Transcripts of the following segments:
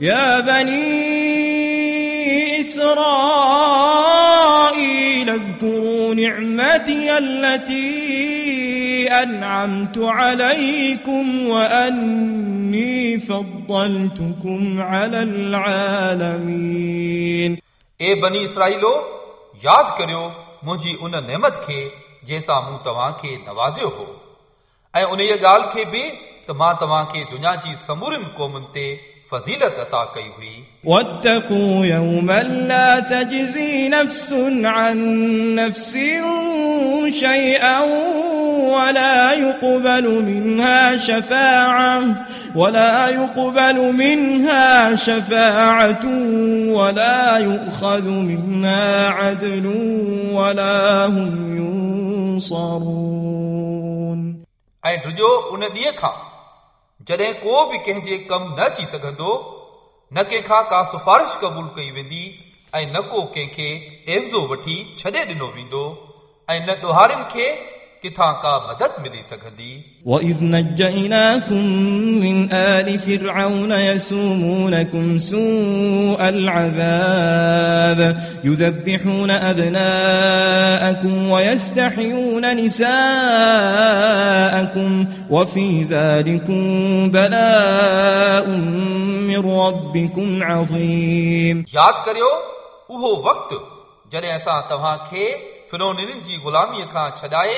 يا بني إسرائيل اذكروا نعمتي التي أنعمت عليكم وأني فضلتكم على العالمين ए बनी इसराइलो यादि करियो मुंहिंजी उन नेमत खे जंहिंसां मूं तव्हांखे नवाज़ियो हो ऐं उन ॻाल्हि खे बि त मां तव्हांखे दुनिया जी समूरियुनि क़ौमुनि ते फज़ीलत अता कई हुई واتقوا يوما لا تجزي نفس عن نفس شيئا ولا يقبل منها شفاعة ولا يقبل منها شفاعة ولا يؤخذ منها عدل ولا هم ينصرون ऐं ड्रिजो उन ॾींहं खां جڏهن ڪو به ڪنهن جي ڪم نه اچي سگهندو نه ڪنهن کان ڪا سفارش قبول ڪئي ويندي ۽ نه ڪو ڪنهن کي عيوضو وٺي ڇڏي ڏنو ويندو ۽ نه ڏوهارين کي किथां का मदद मिली सघंदी وإذ نجيناكم من آل فرعون يسومونكم سوء العذاب يذبحون أبناءكم ويستحيون نساءكم وفي ذلكم بلاء من ربكم عظيم यादि करियो उहो वक़्तु जॾहिं असां तव्हांखे फिरोनिन जी ग़ुलामीअ खां छॾाए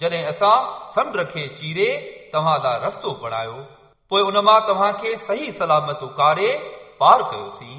جڏهن اسان سمنڊ کي چيري توهان لاءِ رستو بڻايو پوءِ ان مان توهان کي صحيح سلامت اڪاري پار ڪيوسين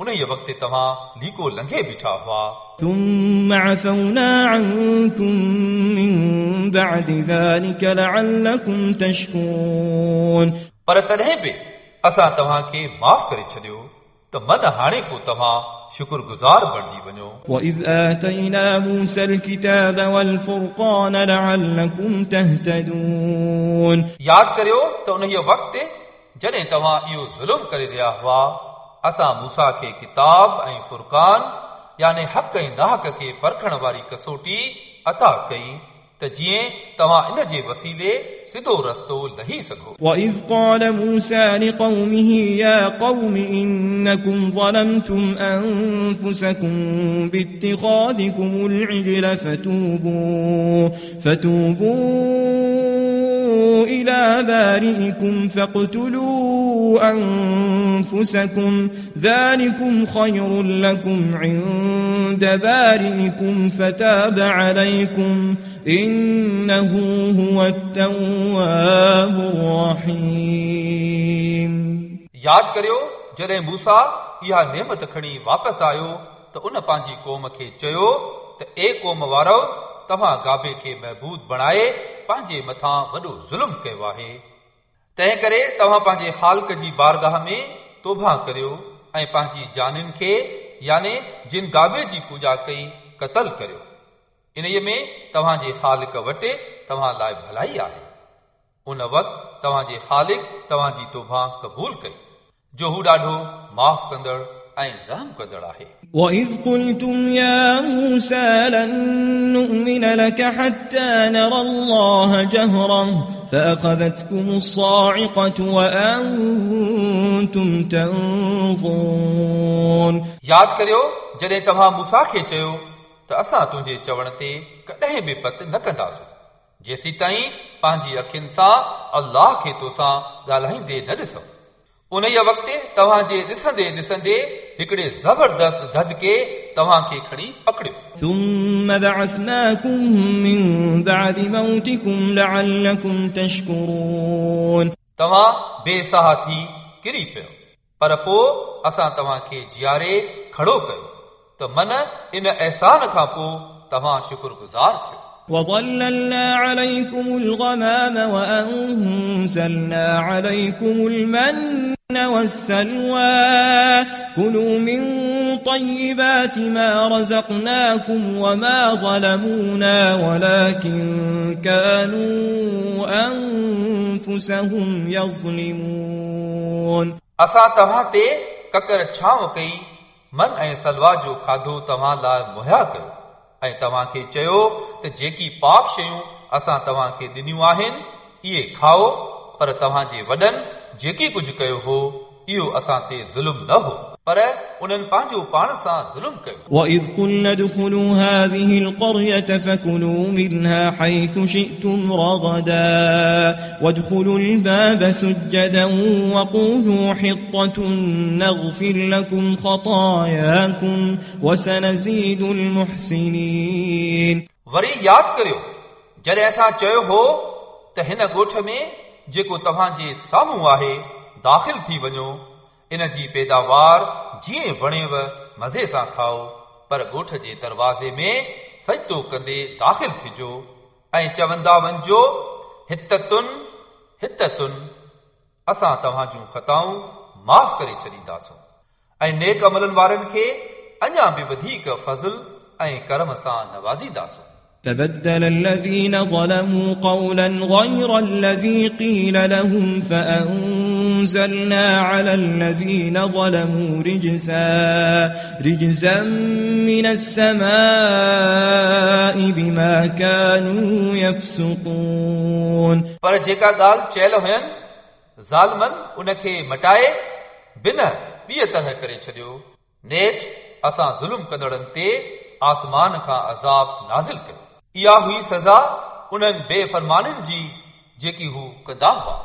उन ई वक़्तु तव्हां लीको लंघे बीठा हुआ ثم عفونا عنكم من بعد ذلك لعلكم تشكرون पर तॾहिं बि असां तव्हांखे माफ़ करे छॾियो त मन हाणे को तव्हां शुक्रगुज़ार बणिजी वञो وإذ آتينا موسى الكتاب والفرقان لعلكم تهتدون यादि करियो त उन वक़्तु जॾहिं तव्हां इहो ज़ुल्म करे रहिया हुआ असां मूसा खे किताब ऐं फुरकान याने हक़ ऐं नाहक खे परखण वारी कसोटी अता कई त जीअं तव्हां इन जे वसीले सिधो रस्तो लही सघो وإذ قال موسى لقومه يا قوم إنكم ظلمتم أنفسكم باتخاذكم العجل فتوبوا فتوبوا إلى بارئكم فاقتلوا أنفسكم ذلكم خير لكم عند بارئكم فتاب عليكم إنه هو التواب الرحيم यादि करियो जॾहिं मूसा इहा नेमत खणी वापसि आयो त उन पंहिंजी क़ौम खे चयो त ए क़ौम वारो तव्हां गाबे खे महबूद बणाए पंहिंजे मथां वॾो ज़ुल्म कयो आहे तंहिं करे तव्हां पंहिंजे ख़ालक जी बारगाह में तोबा करियो ऐं पंहिंजी जानियुनि खे याने जिन गाबे जी पूॼा कई क़तल करियो इन्हीअ में तव्हांजे ख़ालिक वटि तव्हां लाइ भलाई आहे उन वक़्तु तव्हांजे ख़ालिक तव्हांजी तोबा क़बूल कई जो हू ॾाढो माफ़ कंदड़ ऐं रहम कंदड़ आहे وإذ قلتم يا موسى لن نؤمن لك حتى نرى الله جهرا فأخذتكم الصاعقة وأنتم تنظرون यादि करियो जॾहिं तव्हां मूसा खे चयो त असां तुंहिंजे चवण ते कॾहिं बि पत न कंदासीं जेसीं ताईं पंहिंजी अखियुनि सां अल्लाह खे तोसां ॻाल्हाईंदे न ॾिसूं उन वक़्तु तव्हांजे ॾिसंदे ॾिसंदे हिकिड़े ज़बरदस्त धदके तव्हांखे खणी पकड़ियो ثم بعثناكم من بعد موتكم لعلكم تشكرون तव्हां बेसाह थी किरी पियो पर पोइ असां तव्हांखे जीआरे खड़ो कयो त मन इन अहसान खां पोइ तव्हां शुक्रगुज़ार थियो وظللنا عليكم الغمام وأنزلنا عليكم المن والسلوى كلوا من طيبات ما رزقناكم وما ظلمونا ولكن كانوا أنفسهم يظلمون असां तव्हां ते ककर छांव कई मन ऐं सलवा जो खाधो तव्हां लाइ मुहैया कयो ऐं तव्हांखे चयो त जेकी पाक शयूं असां तव्हांखे ॾिनियूं आहिनि इहे खाओ पर तव्हांजे वॾनि जेकी कुझु कयो हो इहो असां ते ज़ुल्म न हो पर उन्हनि पंहिंजो पाण सां ज़ुल्म कयो وإذ قلنا ادخلوا هذه القرية فكلوا منها حيث شئتم رغدا وادخلوا الباب سجدا وقولوا حطة نغفر لكم خطاياكم وسنزيد المحسنين वरी यादि करियो जॾहिं असां चयो हो त हिन ॻोठ में جيڪو توهان جي سامهون آهي داخل ٿي وڃو. ان جي پيداوار جيئن وڻيو مزي سان کائو پر ڳوٺ جي دروازي ۾ سجدو ڪندي داخل ٿجو. ۽ چوندا وڃجو هتتن هتتن اسان توهان جون خطائون معاف ڪري ڇڏينداسون. ۽ نيڪ عملن وارن کي اڃا به وڌيڪ فضل ۽ ڪرم سان نوازينداسون فبدل الذين ظلموا قولا غير الذي قيل لهم فأنزلنا على الذين ظلموا رجزا رجزا من السماء بما كانوا يفسقون. پر جيڪا ڳالھ چيل هئن ظالمن ان کي مٽائے بنا ٻي طرح ڪري ڇڏيو. نیت اسا ظلم ڪندڙن تي آسمان کا عذاب نازل ڪيو اها هئي سزا انهن بيفرمانن جي جيڪي هو ڪندا هئا